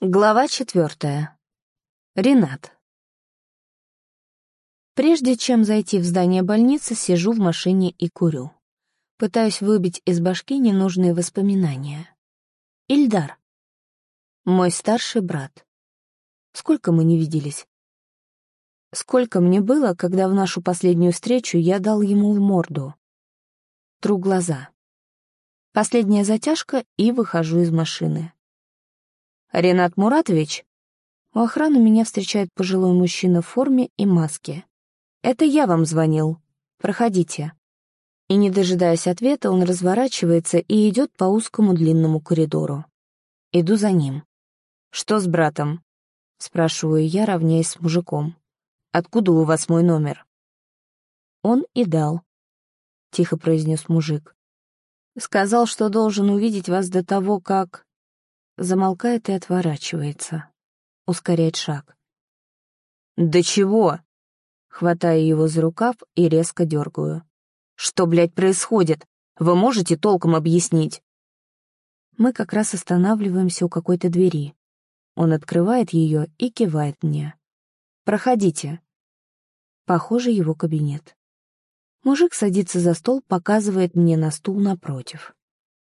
Глава четвертая. Ренат. Прежде чем зайти в здание больницы, сижу в машине и курю. Пытаюсь выбить из башки ненужные воспоминания. Ильдар. Мой старший брат. Сколько мы не виделись? Сколько мне было, когда в нашу последнюю встречу я дал ему в морду? Тру глаза. Последняя затяжка и выхожу из машины. «Ренат Муратович?» У охраны меня встречает пожилой мужчина в форме и маске. «Это я вам звонил. Проходите». И, не дожидаясь ответа, он разворачивается и идет по узкому длинному коридору. Иду за ним. «Что с братом?» — спрашиваю я, равняясь с мужиком. «Откуда у вас мой номер?» «Он и дал», — тихо произнес мужик. «Сказал, что должен увидеть вас до того, как...» замолкает и отворачивается. Ускоряет шаг. «Да чего?» Хватаю его за рукав и резко дергаю. «Что, блядь, происходит? Вы можете толком объяснить?» Мы как раз останавливаемся у какой-то двери. Он открывает ее и кивает мне. «Проходите». Похоже, его кабинет. Мужик садится за стол, показывает мне на стул напротив.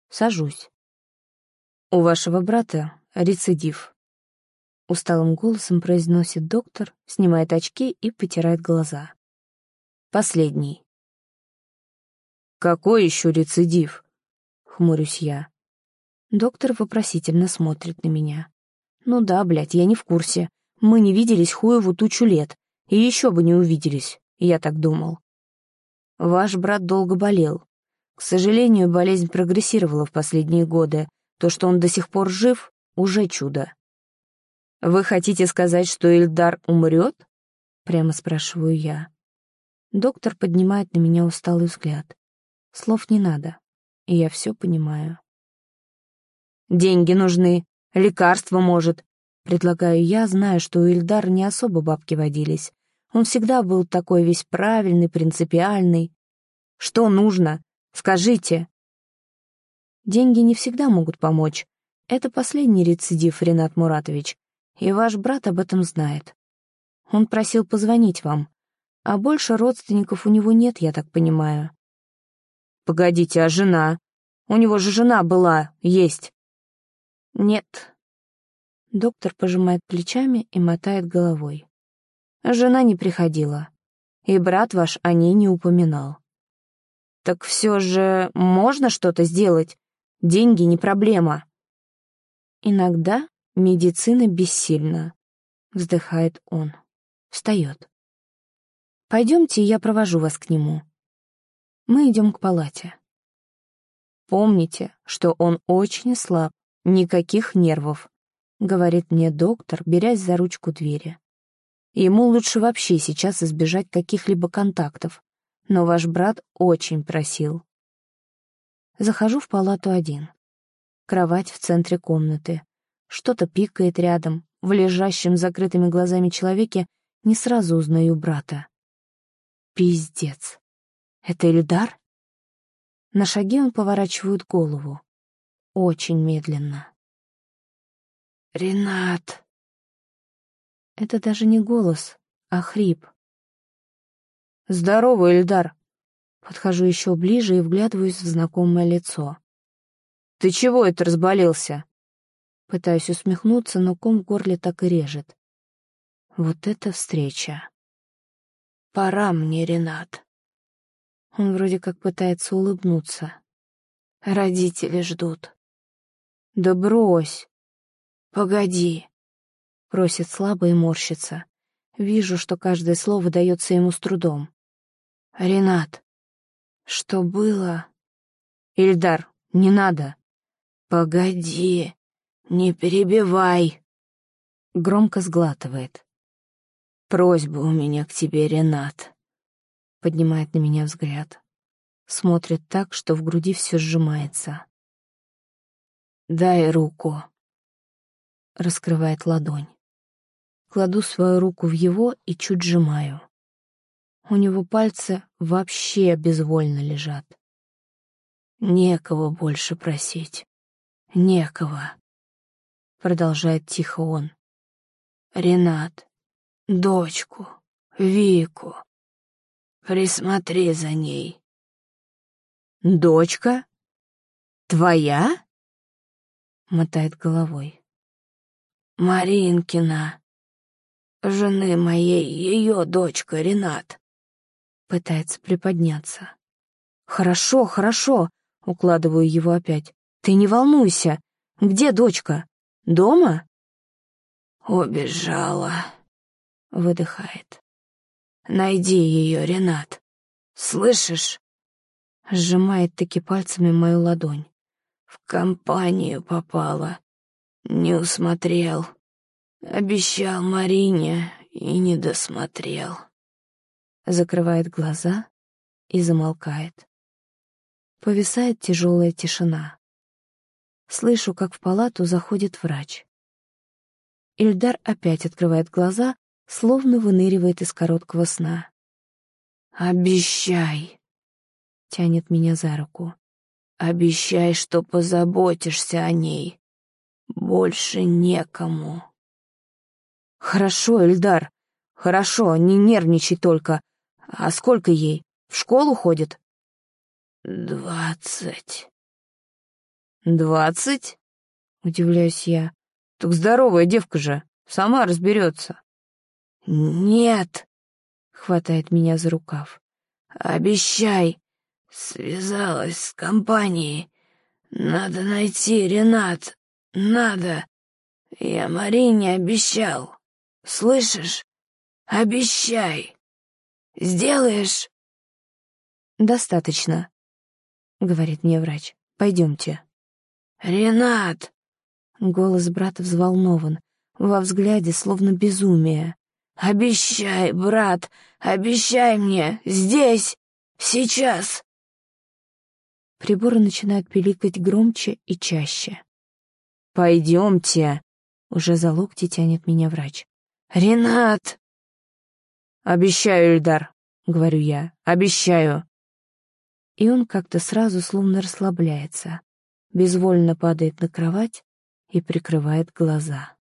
Сажусь. «У вашего брата рецидив», — усталым голосом произносит доктор, снимает очки и потирает глаза. «Последний». «Какой еще рецидив?» — хмурюсь я. Доктор вопросительно смотрит на меня. «Ну да, блядь, я не в курсе. Мы не виделись хуеву тучу лет. И еще бы не увиделись, я так думал. Ваш брат долго болел. К сожалению, болезнь прогрессировала в последние годы, то, что он до сих пор жив, уже чудо. «Вы хотите сказать, что Ильдар умрет?» Прямо спрашиваю я. Доктор поднимает на меня усталый взгляд. Слов не надо, и я все понимаю. «Деньги нужны, лекарства, может», — предлагаю я, зная, что у Ильдара не особо бабки водились. Он всегда был такой весь правильный, принципиальный. «Что нужно? Скажите!» Деньги не всегда могут помочь. Это последний рецидив, Ренат Муратович, и ваш брат об этом знает. Он просил позвонить вам, а больше родственников у него нет, я так понимаю. Погодите, а жена? У него же жена была, есть. Нет. Доктор пожимает плечами и мотает головой. Жена не приходила, и брат ваш о ней не упоминал. Так все же можно что-то сделать? Деньги не проблема. Иногда медицина бессильна, вздыхает он. Встает. Пойдемте, я провожу вас к нему. Мы идем к палате. Помните, что он очень слаб, никаких нервов, говорит мне доктор, берясь за ручку двери. Ему лучше вообще сейчас избежать каких-либо контактов, но ваш брат очень просил. Захожу в палату один. Кровать в центре комнаты. Что-то пикает рядом. В лежащем закрытыми глазами человеке не сразу узнаю брата. Пиздец. Это Эльдар? На шаге он поворачивает голову. Очень медленно. «Ренат!» Это даже не голос, а хрип. «Здорово, Эльдар!» Подхожу еще ближе и вглядываюсь в знакомое лицо. «Ты чего это разболелся?» Пытаюсь усмехнуться, но ком в горле так и режет. Вот это встреча. «Пора мне, Ренат». Он вроде как пытается улыбнуться. Родители ждут. «Да брось!» «Погоди!» Просит слабо и морщится. Вижу, что каждое слово дается ему с трудом. «Ренат, что было? Ильдар, не надо. Погоди, не перебивай. Громко сглатывает. Просьба у меня к тебе, Ренат. Поднимает на меня взгляд. Смотрит так, что в груди все сжимается. Дай руку. Раскрывает ладонь. Кладу свою руку в его и чуть сжимаю. У него пальцы вообще безвольно лежат. Некого больше просить. Некого. продолжает тихо он. Ренат, дочку, Вику. Присмотри за ней. Дочка? Твоя? Мотает головой. Маринкина. Жены моей, ее дочка Ренат. Пытается приподняться. Хорошо, хорошо, укладываю его опять. Ты не волнуйся. Где дочка? Дома? Убежала. Выдыхает. Найди ее, Ренат. Слышишь? Сжимает таки пальцами мою ладонь. В компанию попала. Не усмотрел. Обещал Марине и не досмотрел. Закрывает глаза и замолкает. Повисает тяжелая тишина. Слышу, как в палату заходит врач. Ильдар опять открывает глаза, словно выныривает из короткого сна. «Обещай!» — тянет меня за руку. «Обещай, что позаботишься о ней. Больше некому». «Хорошо, Эльдар, хорошо, не нервничай только. А сколько ей? В школу ходит?» «Двадцать». «Двадцать?» — удивляюсь я. «Так здоровая девка же, сама разберется». «Нет», — хватает меня за рукав. «Обещай, связалась с компанией. Надо найти Ренат, надо. Я Марине обещал». Слышишь? Обещай. Сделаешь? Достаточно, говорит мне врач. Пойдемте. Ренат! Голос брата взволнован, во взгляде словно безумие. Обещай, брат, обещай мне, здесь, сейчас. Приборы начинают пиликать громче и чаще. «Пойдемте!» — уже за локти тянет меня врач. «Ренат!» «Обещаю, Ильдар», — говорю я, — «обещаю». И он как-то сразу словно расслабляется, безвольно падает на кровать и прикрывает глаза.